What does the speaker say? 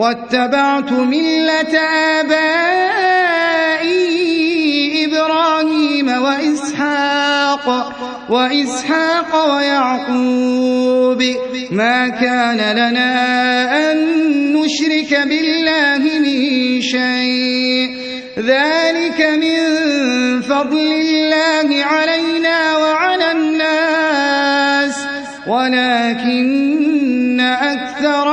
واتبعت ملة آبائي إبراهيم وإسحاق وإسحاق ويعقوب. ما كان لنا أن نشرك بالله من شيء. ذلك من فضل الله علينا وعلى الناس. ولكن أكثر